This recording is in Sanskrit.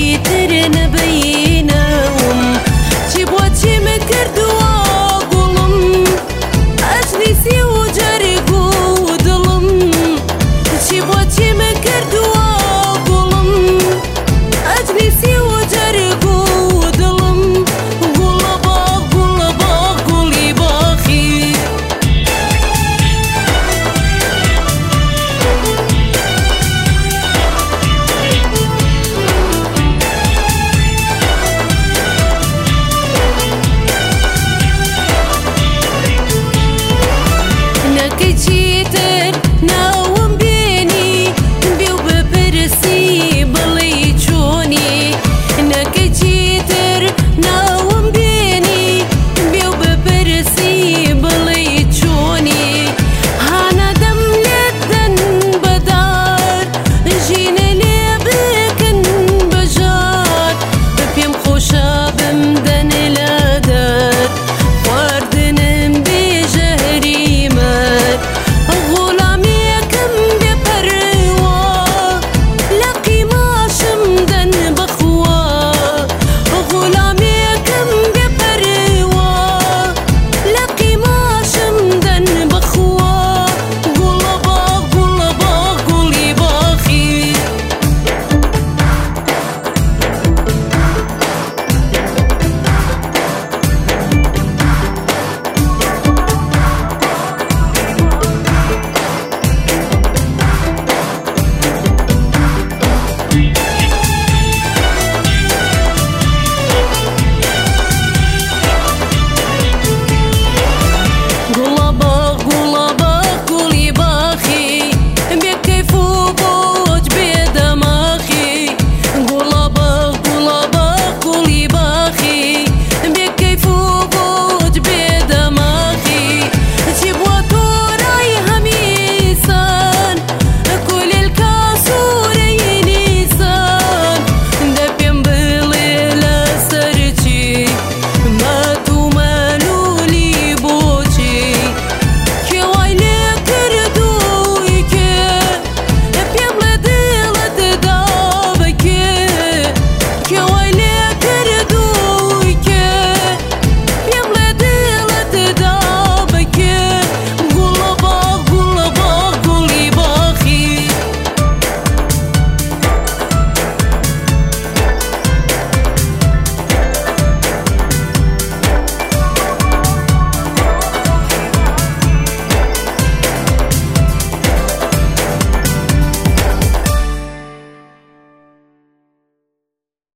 न। نبينا